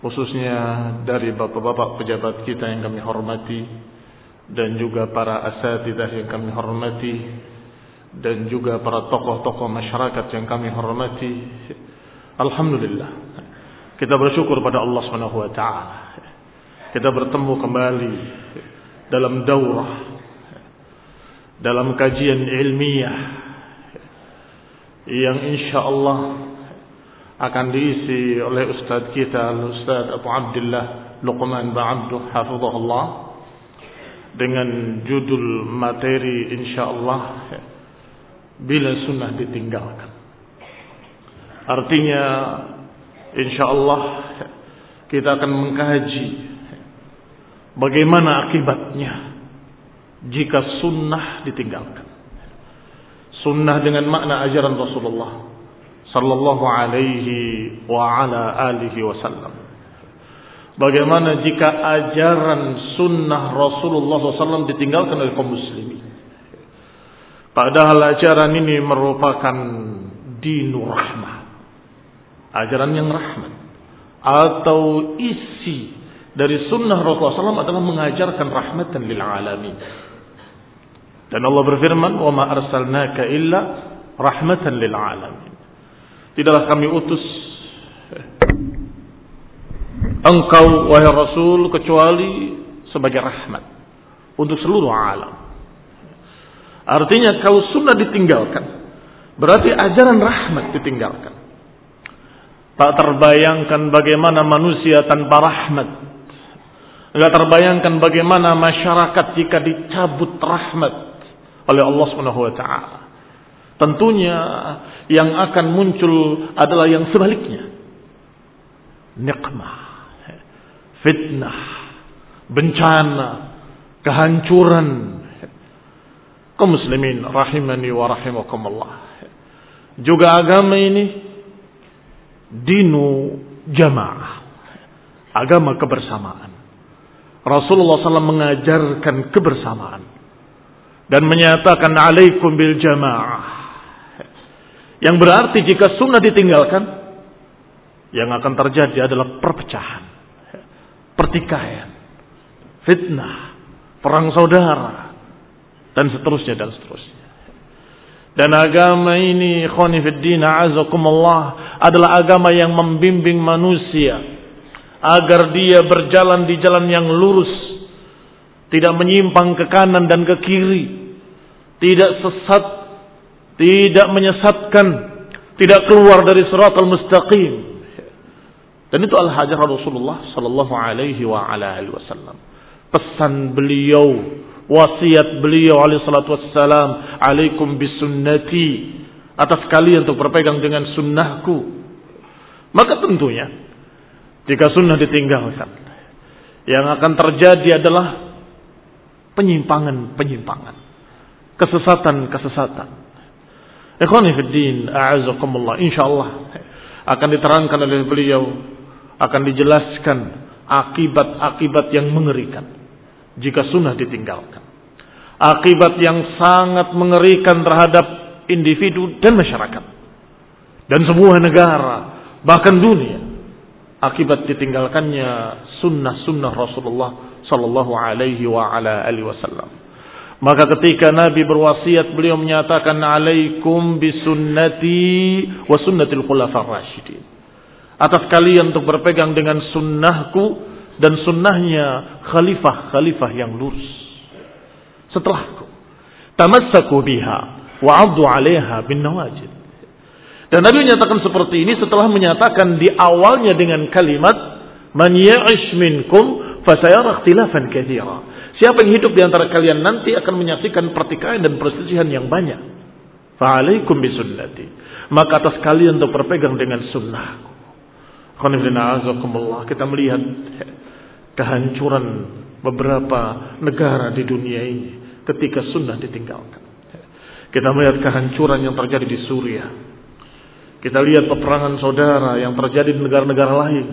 khususnya dari bapak-bapak pejabat kita yang kami hormati dan juga para asatidah yang kami hormati dan juga para tokoh-tokoh masyarakat yang kami hormati alhamdulillah. Kita bersyukur pada Allah Subhanahu wa taala. Kita bertemu kembali dalam daurah dalam kajian ilmiah yang insyaallah akan diisi oleh ustaz kita Ustaz Abu Abdullah Luqman Ba'abdu hafizahullah dengan judul materi insyaallah bila sunnah ditinggalkan. Artinya insyaallah kita akan mengkaji bagaimana akibatnya jika sunnah ditinggalkan. Sunnah dengan makna ajaran Rasulullah sallallahu alaihi wa ala alihi wasallam. Bagaimana jika ajaran sunnah Rasulullah SAW ditinggalkan oleh kaum muslimin? Padahal ajaran ini merupakan dinur rahmah. Ajaran yang rahmat. Atau isi dari sunnah Rasulullah SAW adalah mengajarkan rahmatan lil alamin. Dan Allah berfirman wa ma arsalnaka illa rahmatan lil alamin tidaklah kami utus engkau wahai Rasul kecuali sebagai rahmat untuk seluruh alam artinya kalau sunnah ditinggalkan berarti ajaran rahmat ditinggalkan Tak terbayangkan bagaimana manusia tanpa rahmat. Tidak terbayangkan bagaimana masyarakat jika dicabut rahmat oleh Allah Subhanahu wa taala. Tentunya yang akan muncul adalah yang sebaliknya. Nikmah, fitnah, bencana, kehancuran. Kaum muslimin rahimani wa rahimakumullah. Juga agama ini dinu jamaah. Agama kebersamaan. Rasulullah SAW mengajarkan kebersamaan. Dan menyatakan alaikum bil jamaah. Yang berarti jika sunnah ditinggalkan. Yang akan terjadi adalah perpecahan. Pertikaian. Fitnah. Perang saudara. Dan seterusnya dan seterusnya. Dan agama ini khonifuddin azakumullah adalah agama yang membimbing manusia agar dia berjalan di jalan yang lurus, tidak menyimpang ke kanan dan ke kiri, tidak sesat, tidak menyesatkan, tidak keluar dari al mustaqim. Dan itu al-hajar Rasulullah sallallahu alaihi wa ala alihi wasallam. Pesan beliau wasiat beliau alaihi salatu wassalam, alaikum bisunnati, atas kalian untuk berpegang dengan sunnahku. Maka tentunya, jika sunnah ditinggalkan, yang akan terjadi adalah penyimpangan-penyimpangan, kesesatan-kesesatan. Ikhwani fiddin, a'azakumullah, insyaallah akan diterangkan oleh beliau, akan dijelaskan akibat-akibat yang mengerikan jika sunnah ditinggalkan. Akibat yang sangat mengerikan terhadap individu dan masyarakat. Dan sebuah negara, bahkan dunia. Akibat ditinggalkannya sunnah-sunnah Rasulullah sallallahu alaihi wa ala alihi wasallam. Maka ketika Nabi berwasiat beliau menyatakan alaikum bisunnati wa sunnatil khulafar rasyidin. Atas kalian untuk berpegang dengan sunnahku dan sunnahnya khalifah-khalifah yang lurus. Setelahku. Tamassaku biha wa 'addu 'alaiha bin nawajid. Dan Nabi menyatakan seperti ini setelah menyatakan di awalnya dengan kalimat man ya'ish minkum fasayara ikhtilafan. Siapa yang hidup di antara kalian nanti akan menyaksikan pertikaian dan perselisihan yang banyak. Fa'alaikum bisunnati. Maka atas kalian untuk berpegang dengan sunnahku. Kita melihat kehancuran beberapa negara di dunia ini ketika sunnah ditinggalkan. Kita melihat kehancuran yang terjadi di Suriah. Kita lihat peperangan saudara yang terjadi di negara-negara lain.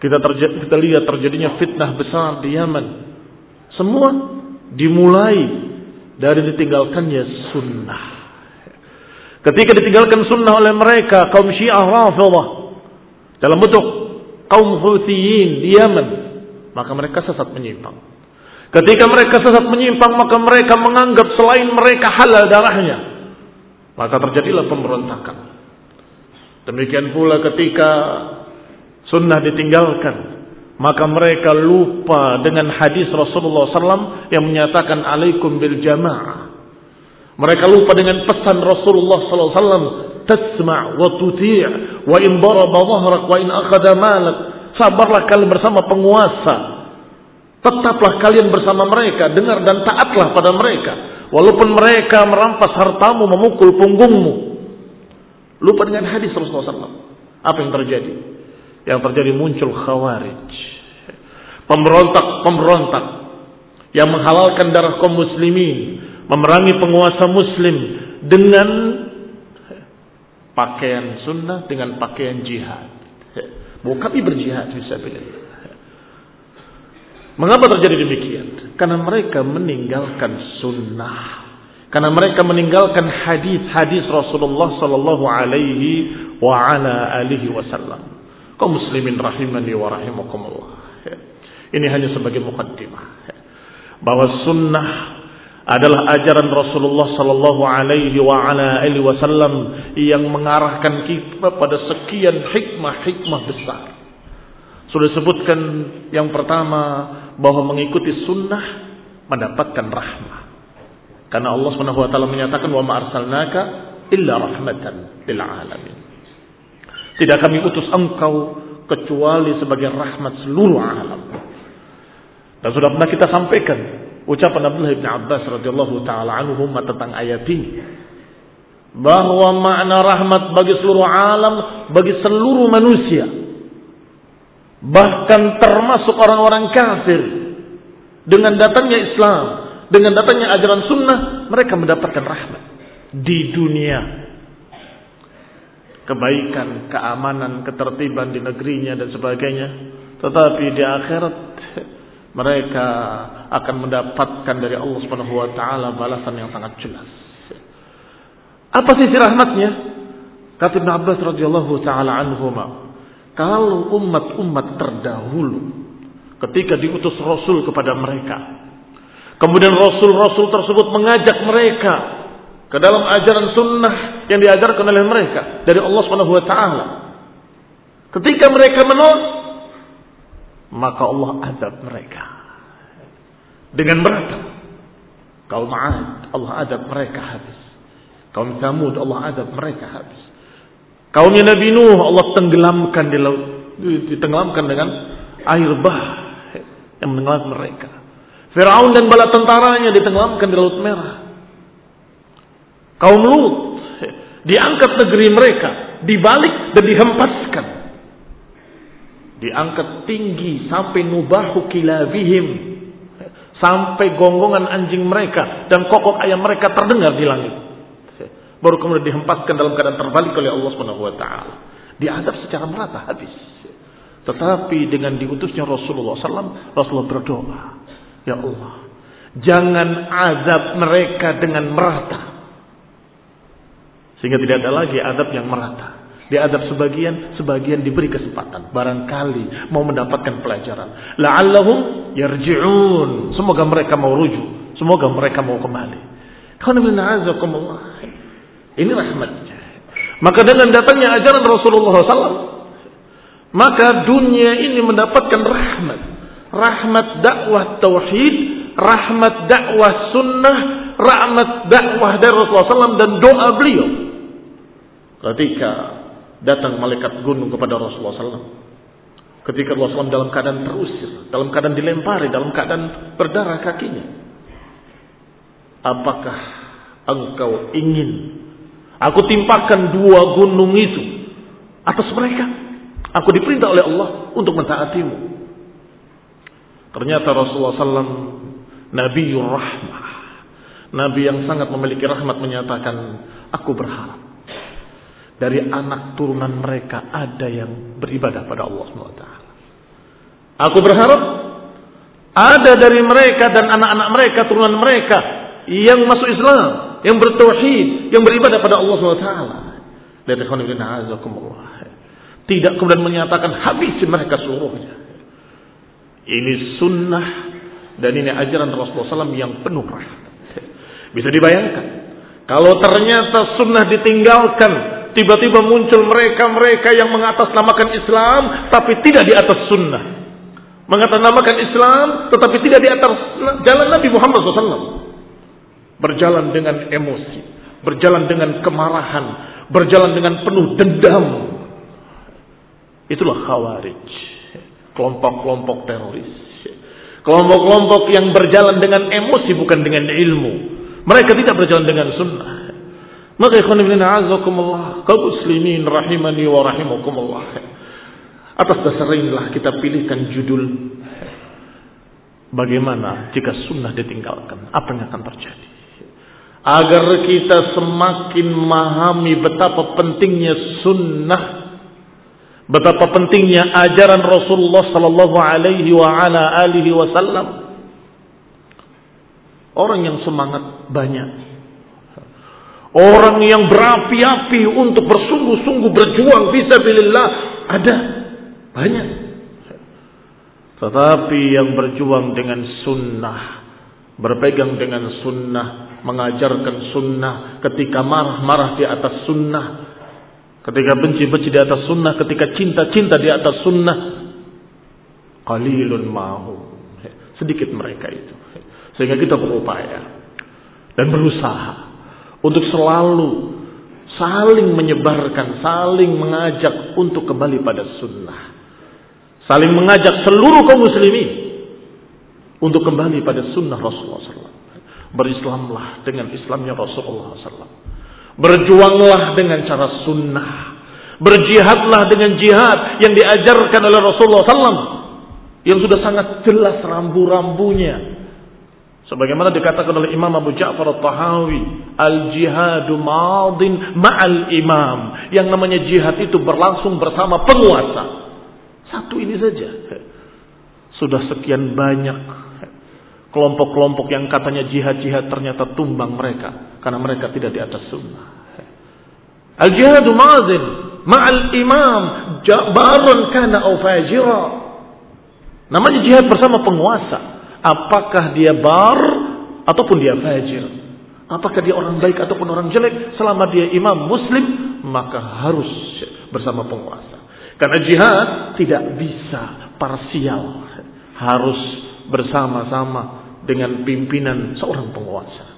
Kita, terjadi, kita lihat terjadinya fitnah besar di Yaman. Semua dimulai dari ditinggalkannya sunnah. Ketika ditinggalkan sunnah oleh mereka, kaum syiah rafidah. Dalam bentuk kaum Huthiyin di Yaman maka mereka sesat menyimpang. Ketika mereka sesat menyimpang, maka mereka menganggap selain mereka halal darahnya. Maka terjadilah pemberontakan. Demikian pula ketika sunnah ditinggalkan, maka mereka lupa dengan hadis Rasulullah SAW yang menyatakan alaikum bil jamaah. Mereka lupa dengan pesan Rasulullah SAW, tasma' wa tuti' wa in daraba dhahrak wa in akhada malak Sabarlah kalian bersama penguasa. Tetaplah kalian bersama mereka. Dengar dan taatlah pada mereka. Walaupun mereka merampas hartamu, memukul punggungmu. Lupa dengan hadis Rasulullah SAW. Apa yang terjadi? Yang terjadi muncul khawarij. Pemberontak-pemberontak. Yang menghalalkan darah kaum muslimin. Memerangi penguasa muslim. Dengan pakaian sunnah, dengan pakaian jihad. Mau kami berjihad fisabilillah. Mengapa terjadi demikian? Karena mereka meninggalkan sunnah. Karena mereka meninggalkan hadis-hadis Rasulullah sallallahu alaihi wa ala alihi wasallam. Kau muslimin rahimani wa rahimakumullah. Ini hanya sebagai mukaddimah. Bahwa sunnah adalah ajaran Rasulullah sallallahu alaihi wa ala alihi wasallam yang mengarahkan kita pada sekian hikmah-hikmah besar. Sudah disebutkan yang pertama bahwa mengikuti sunnah mendapatkan rahmah. Karena Allah Subhanahu wa taala menyatakan wa ma arsalnaka illa rahmatan lil alamin. Tidak kami utus engkau kecuali sebagai rahmat seluruh alam. Dan sudah pernah kita sampaikan ucapan Abdullah bin Abbas radhiyallahu taala anhu tentang ayat ini. Bahwa makna rahmat bagi seluruh alam bagi seluruh manusia. Bahkan termasuk orang-orang kafir. Dengan datangnya Islam dengan datangnya ajaran sunnah mereka mendapatkan rahmat. Di dunia. Kebaikan, keamanan, ketertiban di negerinya dan sebagainya. Tetapi di akhirat mereka akan mendapatkan dari Allah Subhanahu wa taala balasan yang sangat jelas. Apa sisi rahmatnya? Kata Ibn Abbas radhiyallahu taala anhuma, kalau umat-umat terdahulu ketika diutus Rasul kepada mereka, kemudian Rasul-Rasul tersebut mengajak mereka ke dalam ajaran sunnah yang diajarkan oleh mereka dari Allah Subhanahu wa taala. Ketika mereka menolak, maka Allah azab mereka dengan merata. Kaum Ad, Allah azab mereka habis. Kaum Samud, Allah azab mereka habis. Kaumnya Nabi Nuh, Allah tenggelamkan di laut, ditenggelamkan dengan air bah yang menenggelamkan mereka. Firaun dan bala tentaranya ditenggelamkan di laut merah. Kaum Lut diangkat negeri mereka, dibalik dan dihempaskan. Diangkat tinggi sampai nubahu kilabihim sampai gonggongan anjing mereka dan kokok ayam mereka terdengar di langit. Baru kemudian dihempaskan dalam keadaan terbalik oleh Allah Subhanahu wa taala. Diadab secara merata habis. Tetapi dengan diutusnya Rasulullah SAW, Rasulullah berdoa, Ya Allah, jangan azab mereka dengan merata. Sehingga tidak ada lagi azab yang merata. Diadab sebagian, sebagian diberi kesempatan. Barangkali mau mendapatkan pelajaran. La'allahum yarji'un. Semoga mereka mau rujuk. Semoga mereka mau kembali. Ini rahmatnya. Maka dengan datangnya ajaran Rasulullah SAW, maka dunia ini mendapatkan rahmat. Rahmat dakwah tauhid, rahmat dakwah sunnah, rahmat dakwah dari Rasulullah SAW dan doa beliau. Ketika datang malaikat gunung kepada Rasulullah SAW. Ketika Rasulullah SAW dalam keadaan terusir, dalam keadaan dilempari, dalam keadaan berdarah kakinya. Apakah engkau ingin aku timpakan dua gunung itu atas mereka? Aku diperintah oleh Allah untuk mentaatimu. Ternyata Rasulullah SAW Nabi Rahmah. Nabi yang sangat memiliki rahmat menyatakan, aku berharap dari anak turunan mereka ada yang beribadah pada Allah SWT. Aku berharap ada dari mereka dan anak-anak mereka, turunan mereka yang masuk Islam, yang bertauhid, yang beribadah pada Allah SWT. Tidak kemudian menyatakan habis mereka seluruhnya. Ini sunnah dan ini ajaran Rasulullah SAW yang penuh rahmat. Bisa dibayangkan. Kalau ternyata sunnah ditinggalkan tiba-tiba muncul mereka-mereka yang mengatasnamakan Islam tapi tidak di atas sunnah. Mengatasnamakan Islam tetapi tidak di atas jalan Nabi Muhammad SAW. Berjalan dengan emosi, berjalan dengan kemarahan, berjalan dengan penuh dendam. Itulah khawarij. Kelompok-kelompok teroris. Kelompok-kelompok yang berjalan dengan emosi bukan dengan ilmu. Mereka tidak berjalan dengan sunnah. Maka ikhwan ibn a'azakumullah, kaum muslimin rahimani wa rahimakumullah. Atas dasar inilah kita pilihkan judul Bagaimana jika sunnah ditinggalkan? Apa yang akan terjadi? Agar kita semakin memahami betapa pentingnya sunnah, betapa pentingnya ajaran Rasulullah Sallallahu Alaihi wa ala alihi Wasallam. Orang yang semangat banyak, Orang yang berapi-api untuk bersungguh-sungguh berjuang fisabilillah ada banyak. Tetapi yang berjuang dengan sunnah, berpegang dengan sunnah, mengajarkan sunnah, ketika marah-marah di atas sunnah, ketika benci-benci di atas sunnah, ketika cinta-cinta di atas sunnah, qalilun mahu. Sedikit mereka itu. Sehingga kita berupaya dan berusaha untuk selalu saling menyebarkan, saling mengajak untuk kembali pada sunnah. Saling mengajak seluruh kaum muslimin untuk kembali pada sunnah Rasulullah SAW. Berislamlah dengan Islamnya Rasulullah SAW. Berjuanglah dengan cara sunnah. Berjihadlah dengan jihad yang diajarkan oleh Rasulullah SAW. Yang sudah sangat jelas rambu-rambunya Sebagaimana dikatakan oleh Imam Abu Ja'far al-Tahawi, al-jihadu madin ma'al imam. Yang namanya jihad itu berlangsung bersama penguasa. Satu ini saja. Sudah sekian banyak kelompok-kelompok yang katanya jihad-jihad ternyata tumbang mereka. Karena mereka tidak di atas sunnah. Al-jihadu madin ma'al imam. Jabarun kana au. Namanya jihad bersama penguasa apakah dia bar ataupun dia fajir. Apakah dia orang baik ataupun orang jelek, selama dia imam muslim, maka harus bersama penguasa. Karena jihad tidak bisa parsial, harus bersama-sama dengan pimpinan seorang penguasa.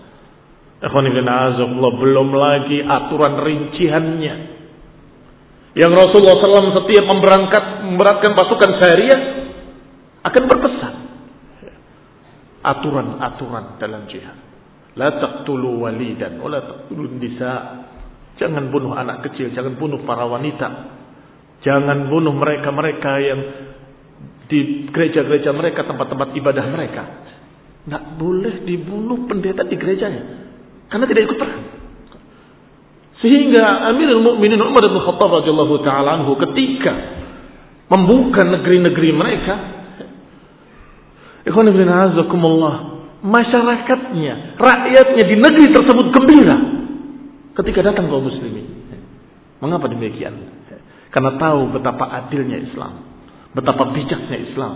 belum lagi aturan rinciannya. Yang Rasulullah SAW setiap memberangkat memberatkan pasukan syariah akan berpesan aturan-aturan dalam jihad. La taqtulu walidan wa la taqtulu nisa. Jangan bunuh anak kecil, jangan bunuh para wanita. Jangan bunuh mereka-mereka yang di gereja-gereja mereka, tempat-tempat ibadah mereka. Tidak boleh dibunuh pendeta di gerejanya. Karena tidak ikut perang. Sehingga Amirul Mukminin Umar bin Khattab radhiyallahu taala anhu ketika membuka negeri-negeri mereka Ikhwan ibn azakumullah. Masyarakatnya, rakyatnya di negeri tersebut gembira ketika datang kaum muslimin. Mengapa demikian? Karena tahu betapa adilnya Islam, betapa bijaknya Islam,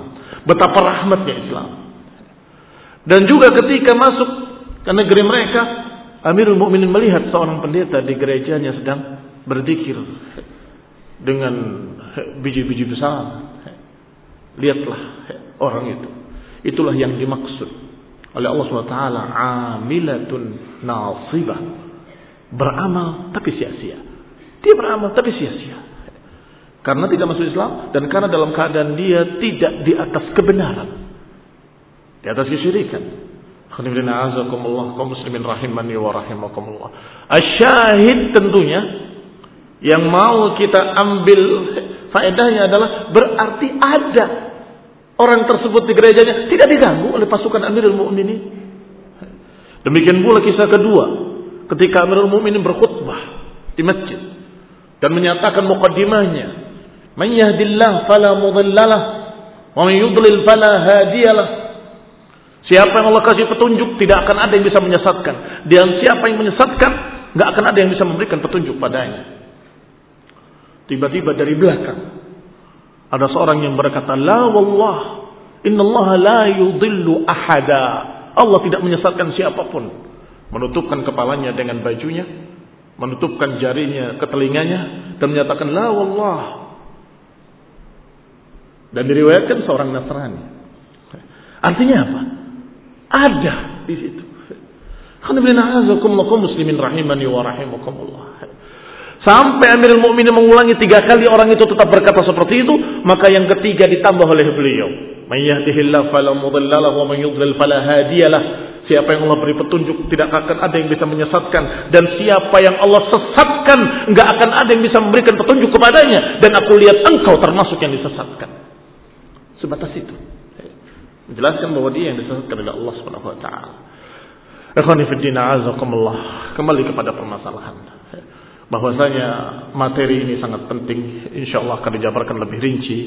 betapa rahmatnya Islam. Dan juga ketika masuk ke negeri mereka, Amirul Mukminin melihat seorang pendeta di gerejanya sedang berzikir dengan biji-biji besar. Lihatlah orang itu Itulah yang dimaksud oleh Allah SWT. Amilatun nasibah. Beramal tapi sia-sia. Dia beramal tapi sia-sia. Karena tidak masuk Islam dan karena dalam keadaan dia tidak di atas kebenaran. Di atas kesyirikan. Azakumullah kaum muslimin rahimani wa rahimakumullah. Asyahid tentunya yang mau kita ambil faedahnya adalah berarti ada orang tersebut di gerejanya tidak diganggu oleh pasukan Amirul Mukminin. Demikian pula kisah kedua, ketika Amirul Mukminin berkhutbah di masjid dan menyatakan mukaddimahnya, "Man yahdillah fala mudhillalah wa man yudlil fala hadiyalah." Siapa yang Allah kasih petunjuk tidak akan ada yang bisa menyesatkan. Dan siapa yang menyesatkan nggak akan ada yang bisa memberikan petunjuk padanya. Tiba-tiba dari belakang ada seorang yang berkata, La wallah, inna Allah la yudillu ahada. Allah tidak menyesatkan siapa pun. Menutupkan kepalanya dengan bajunya, menutupkan jarinya ke telinganya, dan menyatakan, La wallah. Dan diriwayatkan seorang Nasrani. Artinya apa? Ada di situ. muslimin rahimani wa rahimakumullah. Sampai Amirul Mukminin mengulangi tiga kali orang itu tetap berkata seperti itu, maka yang ketiga ditambah oleh beliau. May fala mudhillalah wa may yudlil fala hadiyalah. Siapa yang Allah beri petunjuk tidak akan ada yang bisa menyesatkan dan siapa yang Allah sesatkan enggak akan ada yang bisa memberikan petunjuk kepadanya dan aku lihat engkau termasuk yang disesatkan. Sebatas itu. Menjelaskan bahwa dia yang disesatkan adalah Allah Subhanahu wa taala. Ikhwani fi din Kembali kepada permasalahan bahwasanya materi ini sangat penting. Insyaallah akan dijabarkan lebih rinci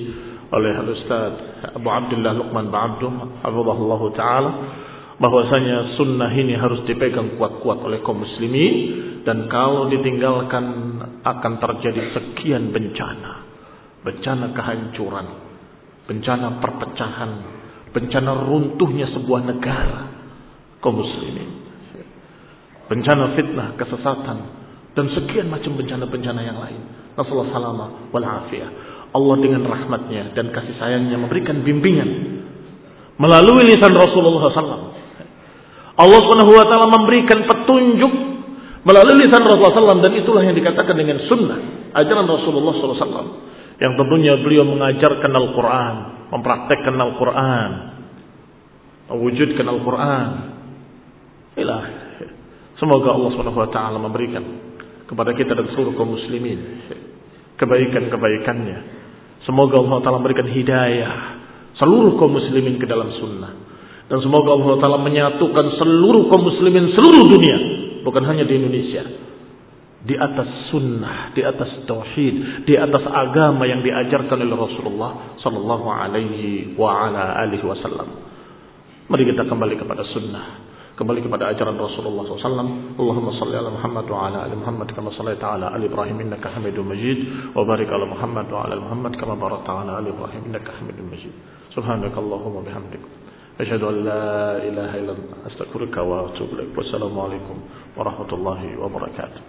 oleh Al-Ustaz Abu Abdullah Luqman Ba'abdum hafizahullah taala bahwasanya sunnah ini harus dipegang kuat-kuat oleh kaum muslimin dan kalau ditinggalkan akan terjadi sekian bencana. Bencana kehancuran bencana perpecahan bencana runtuhnya sebuah negara kaum muslimin. Bencana fitnah kesesatan dan sekian macam bencana-bencana yang lain. Rasulullah salama wal. Allah dengan rahmatnya dan kasih sayangnya memberikan bimbingan melalui lisan Rasulullah SAW. Allah Subhanahu wa taala memberikan petunjuk melalui lisan Rasulullah SAW dan itulah yang dikatakan dengan sunnah ajaran Rasulullah SAW yang tentunya beliau mengajarkan Al-Quran, mempraktekkan Al-Quran, mewujudkan Al-Quran. Ilah. Semoga Allah taala memberikan kepada kita dan seluruh kaum muslimin kebaikan-kebaikannya. Semoga Allah Taala memberikan hidayah seluruh kaum muslimin ke dalam sunnah. Dan semoga Allah Taala menyatukan seluruh kaum muslimin seluruh dunia, bukan hanya di Indonesia. Di atas sunnah, di atas tauhid, di atas agama yang diajarkan oleh Rasulullah sallallahu alaihi wa wasallam. Mari kita kembali kepada sunnah kembali kepada ajaran Rasulullah SAW. Allahumma salli ala Muhammad wa ala ali Muhammad kama sallaita ala ali Ibrahim innaka Hamidum Majid wa barik ala Muhammad wa ala Muhammad kama barakta ala ali Ibrahim innaka Hamidum Majid. Subhanakallahumma bihamdik أشهد أن لا إله إلا أنت أستغفرك وأتوب إليك والسلام عليكم ورحمة الله وبركاته